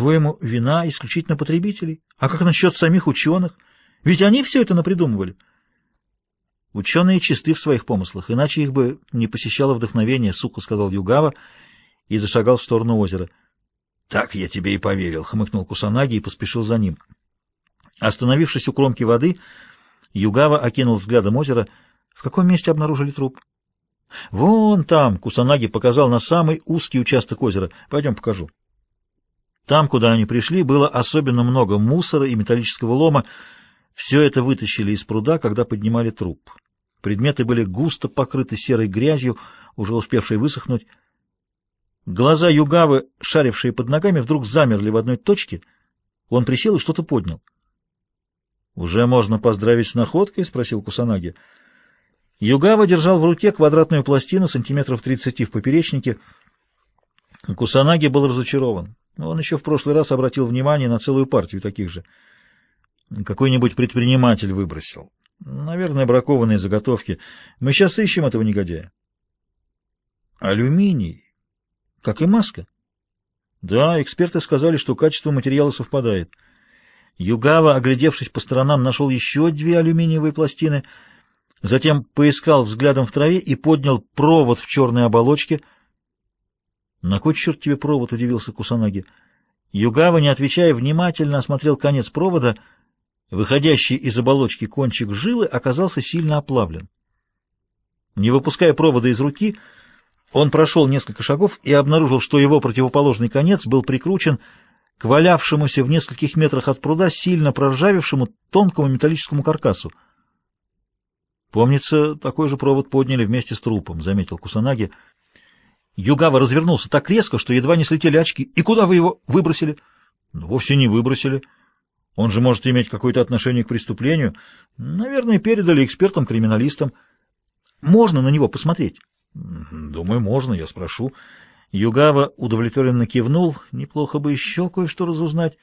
По-твоему, вина исключительно потребителей? А как насчет самих ученых? Ведь они все это напридумывали. Ученые чисты в своих помыслах, иначе их бы не посещало вдохновение, сухо сказал Югава и зашагал в сторону озера. Так я тебе и поверил, хмыкнул Кусанаги и поспешил за ним. Остановившись у кромки воды, Югава окинул взглядом озеро. В каком месте обнаружили труп? Вон там, Кусанаги показал на самый узкий участок озера. Пойдем покажу. Там, куда они пришли, было особенно много мусора и металлического лома. Все это вытащили из пруда, когда поднимали труп. Предметы были густо покрыты серой грязью, уже успевшей высохнуть. Глаза Югавы, шарившие под ногами, вдруг замерли в одной точке. Он присел и что-то поднял. «Уже можно поздравить с находкой?» — спросил Кусанаги. Югава держал в руке квадратную пластину сантиметров тридцати в поперечнике. Кусанаги был разочарован. Он еще в прошлый раз обратил внимание на целую партию таких же. Какой-нибудь предприниматель выбросил. Наверное, бракованные заготовки. Мы сейчас ищем этого негодяя. Алюминий. Как и маска. Да, эксперты сказали, что качество материала совпадает. Югава, оглядевшись по сторонам, нашел еще две алюминиевые пластины, затем поискал взглядом в траве и поднял провод в черной оболочке. «На кой черт тебе провод?» — удивился Кусанаги. Югава, не отвечая, внимательно осмотрел конец провода. Выходящий из оболочки кончик жилы оказался сильно оплавлен. Не выпуская провода из руки, он прошел несколько шагов и обнаружил, что его противоположный конец был прикручен к валявшемуся в нескольких метрах от пруда сильно проржавевшему тонкому металлическому каркасу. «Помнится, такой же провод подняли вместе с трупом», — заметил Кусанаги. Югава развернулся так резко, что едва не слетели очки. «И куда вы его выбросили?» ну, «Вовсе не выбросили. Он же может иметь какое-то отношение к преступлению. Наверное, передали экспертам-криминалистам. Можно на него посмотреть?» «Думаю, можно, я спрошу». Югава удовлетворенно кивнул. Неплохо бы еще кое-что разузнать.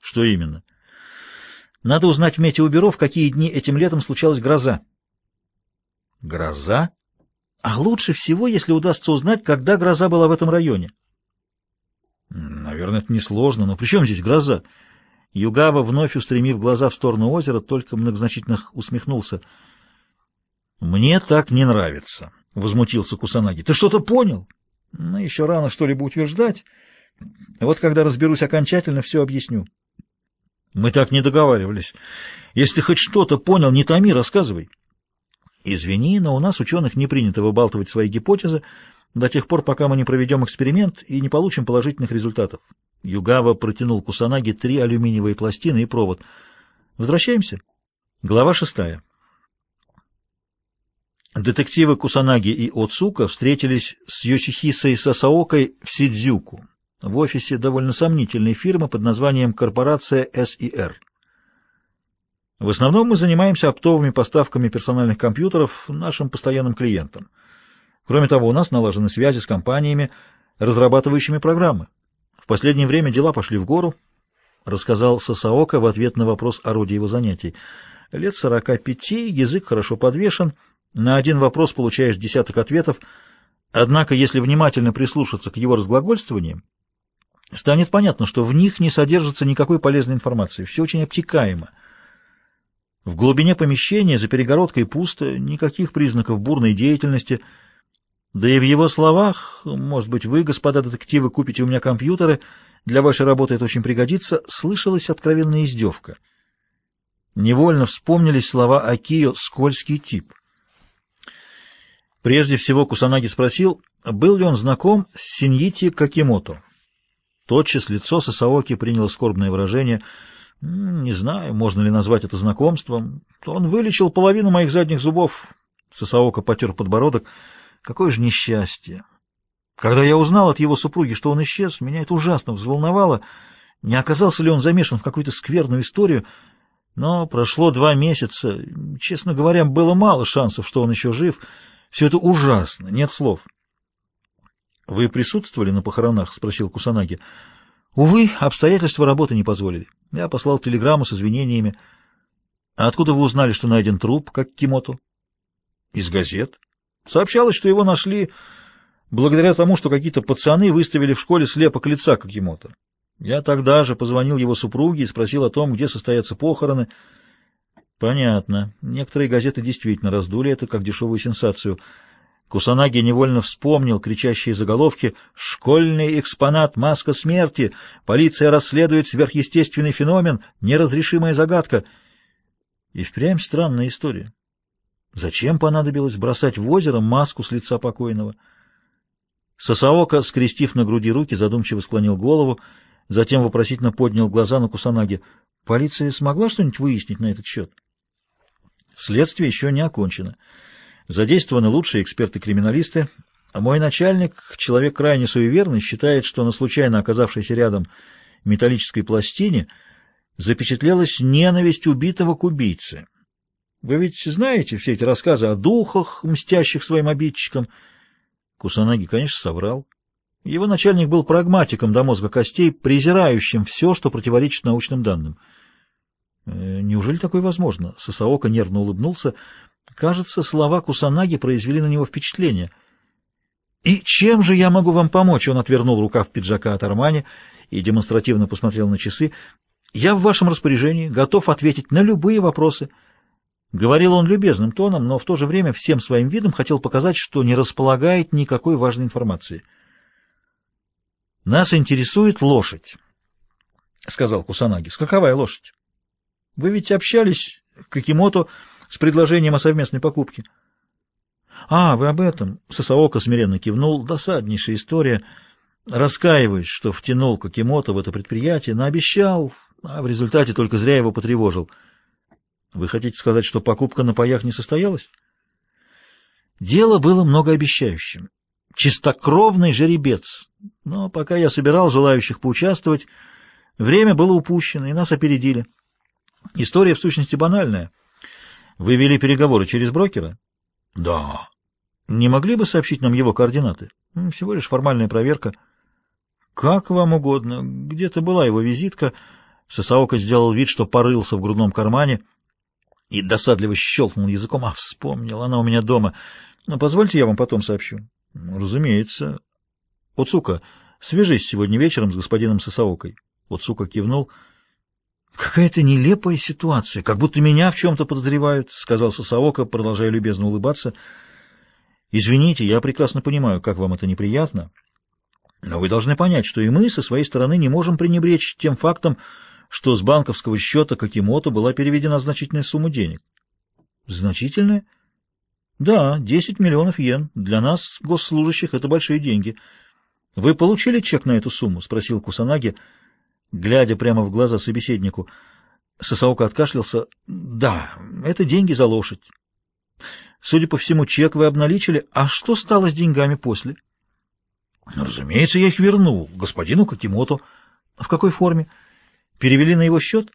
Что именно? Надо узнать в метеобюро, в какие дни этим летом случалась гроза. Гроза? А лучше всего, если удастся узнать, когда гроза была в этом районе. Наверное, это несложно, но при чем здесь гроза? Югава, вновь устремив глаза в сторону озера, только многозначительно усмехнулся. «Мне так не нравится», — возмутился Кусанаги. «Ты что-то понял?» Но еще рано что-либо утверждать. Вот когда разберусь окончательно, все объясню. Мы так не договаривались. Если хоть что-то понял, не томи, рассказывай. Извини, но у нас, ученых, не принято выбалтывать свои гипотезы до тех пор, пока мы не проведем эксперимент и не получим положительных результатов. Югава протянул Кусанаги три алюминиевые пластины и провод. Возвращаемся. Глава шестая. Детективы Кусанаги и Оцука встретились с Йосихисой Сасаокой в Сидзюку, в офисе довольно сомнительной фирмы под названием «Корпорация СИР». В основном мы занимаемся оптовыми поставками персональных компьютеров нашим постоянным клиентам. Кроме того, у нас налажены связи с компаниями, разрабатывающими программы. В последнее время дела пошли в гору, рассказал Сасаока в ответ на вопрос о роде его занятий. Лет сорока пяти, язык хорошо подвешен — на один вопрос получаешь десяток ответов, однако если внимательно прислушаться к его разглагольствованиям, станет понятно, что в них не содержится никакой полезной информации, все очень обтекаемо. В глубине помещения за перегородкой пусто, никаких признаков бурной деятельности, да и в его словах, может быть, вы, господа детективы, купите у меня компьютеры, для вашей работы это очень пригодится, слышалась откровенная издевка. Невольно вспомнились слова Акио «скользкий тип». Прежде всего Кусанаги спросил, был ли он знаком с Синьити Какимото. Тотчас лицо Сасаоки приняло скорбное выражение. «Не знаю, можно ли назвать это знакомством. Он вылечил половину моих задних зубов». Сасаока потер подбородок. «Какое же несчастье!» Когда я узнал от его супруги, что он исчез, меня это ужасно взволновало. Не оказался ли он замешан в какую-то скверную историю? Но прошло два месяца. Честно говоря, было мало шансов, что он еще жив. Все это ужасно, нет слов. — Вы присутствовали на похоронах? — спросил Кусанаги. — Увы, обстоятельства работы не позволили. Я послал телеграмму с извинениями. — А откуда вы узнали, что найден труп, как Кимоту? — Из газет. Сообщалось, что его нашли благодаря тому, что какие-то пацаны выставили в школе слепок лица Какимото. Я тогда же позвонил его супруге и спросил о том, где состоятся похороны. Понятно. Некоторые газеты действительно раздули это как дешевую сенсацию. Кусанаги невольно вспомнил кричащие заголовки «Школьный экспонат, маска смерти! Полиция расследует сверхъестественный феномен, неразрешимая загадка!» И впрямь странная история. Зачем понадобилось бросать в озеро маску с лица покойного? Сосаока, скрестив на груди руки, задумчиво склонил голову, затем вопросительно поднял глаза на Кусанаги. Полиция смогла что-нибудь выяснить на этот счет? Следствие еще не окончено. Задействованы лучшие эксперты-криминалисты, а мой начальник, человек крайне суеверный, считает, что на случайно оказавшейся рядом металлической пластине запечатлелась ненависть убитого к убийце. Вы ведь знаете все эти рассказы о духах, мстящих своим обидчикам, Кусанаги, конечно, соврал. Его начальник был прагматиком до мозга костей, презирающим все, что противоречит научным данным. Э, неужели такое возможно? Сосаока нервно улыбнулся. Кажется, слова Кусанаги произвели на него впечатление. «И чем же я могу вам помочь?» Он отвернул рукав пиджака от Армани и демонстративно посмотрел на часы. «Я в вашем распоряжении, готов ответить на любые вопросы». Говорил он любезным тоном, но в то же время всем своим видом хотел показать, что не располагает никакой важной информации. «Нас интересует лошадь», — сказал Кусанаги. «Каковая лошадь? Вы ведь общались к Акимото с предложением о совместной покупке». «А, вы об этом?» — Сосаока смиренно кивнул. «Досаднейшая история. Раскаиваюсь, что втянул Кокимото в это предприятие, наобещал, а в результате только зря его потревожил». Вы хотите сказать, что покупка на паях не состоялась? Дело было многообещающим. Чистокровный жеребец. Но пока я собирал желающих поучаствовать, время было упущено, и нас опередили. История в сущности банальная. Вы вели переговоры через брокера? Да. Не могли бы сообщить нам его координаты? Всего лишь формальная проверка. Как вам угодно. Где-то была его визитка. Сосаока сделал вид, что порылся в грудном кармане — и досадливо щелкнул языком. А, вспомнил, она у меня дома. Ну, позвольте, я вам потом сообщу. Ну, разумеется. Оцука, свяжись сегодня вечером с господином Сосаокой. Оцука кивнул. Какая-то нелепая ситуация, как будто меня в чем-то подозревают, сказал Сосаока, продолжая любезно улыбаться. Извините, я прекрасно понимаю, как вам это неприятно, но вы должны понять, что и мы со своей стороны не можем пренебречь тем фактом, что с банковского счета Какимото была переведена значительная сумма денег. Значительная? Да, 10 миллионов йен. Для нас, госслужащих, это большие деньги. Вы получили чек на эту сумму? Спросил Кусанаги, глядя прямо в глаза собеседнику. Сосаука откашлялся. Да, это деньги за лошадь. Судя по всему, чек вы обналичили. А что стало с деньгами после? Ну, разумеется, я их вернул господину Какимото. В какой форме? — Перевели на его счет?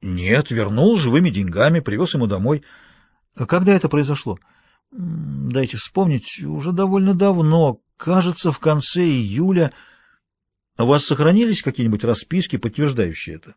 Нет, вернул живыми деньгами, привез ему домой. Когда это произошло? Дайте вспомнить, уже довольно давно, кажется, в конце июля. У вас сохранились какие-нибудь расписки, подтверждающие это?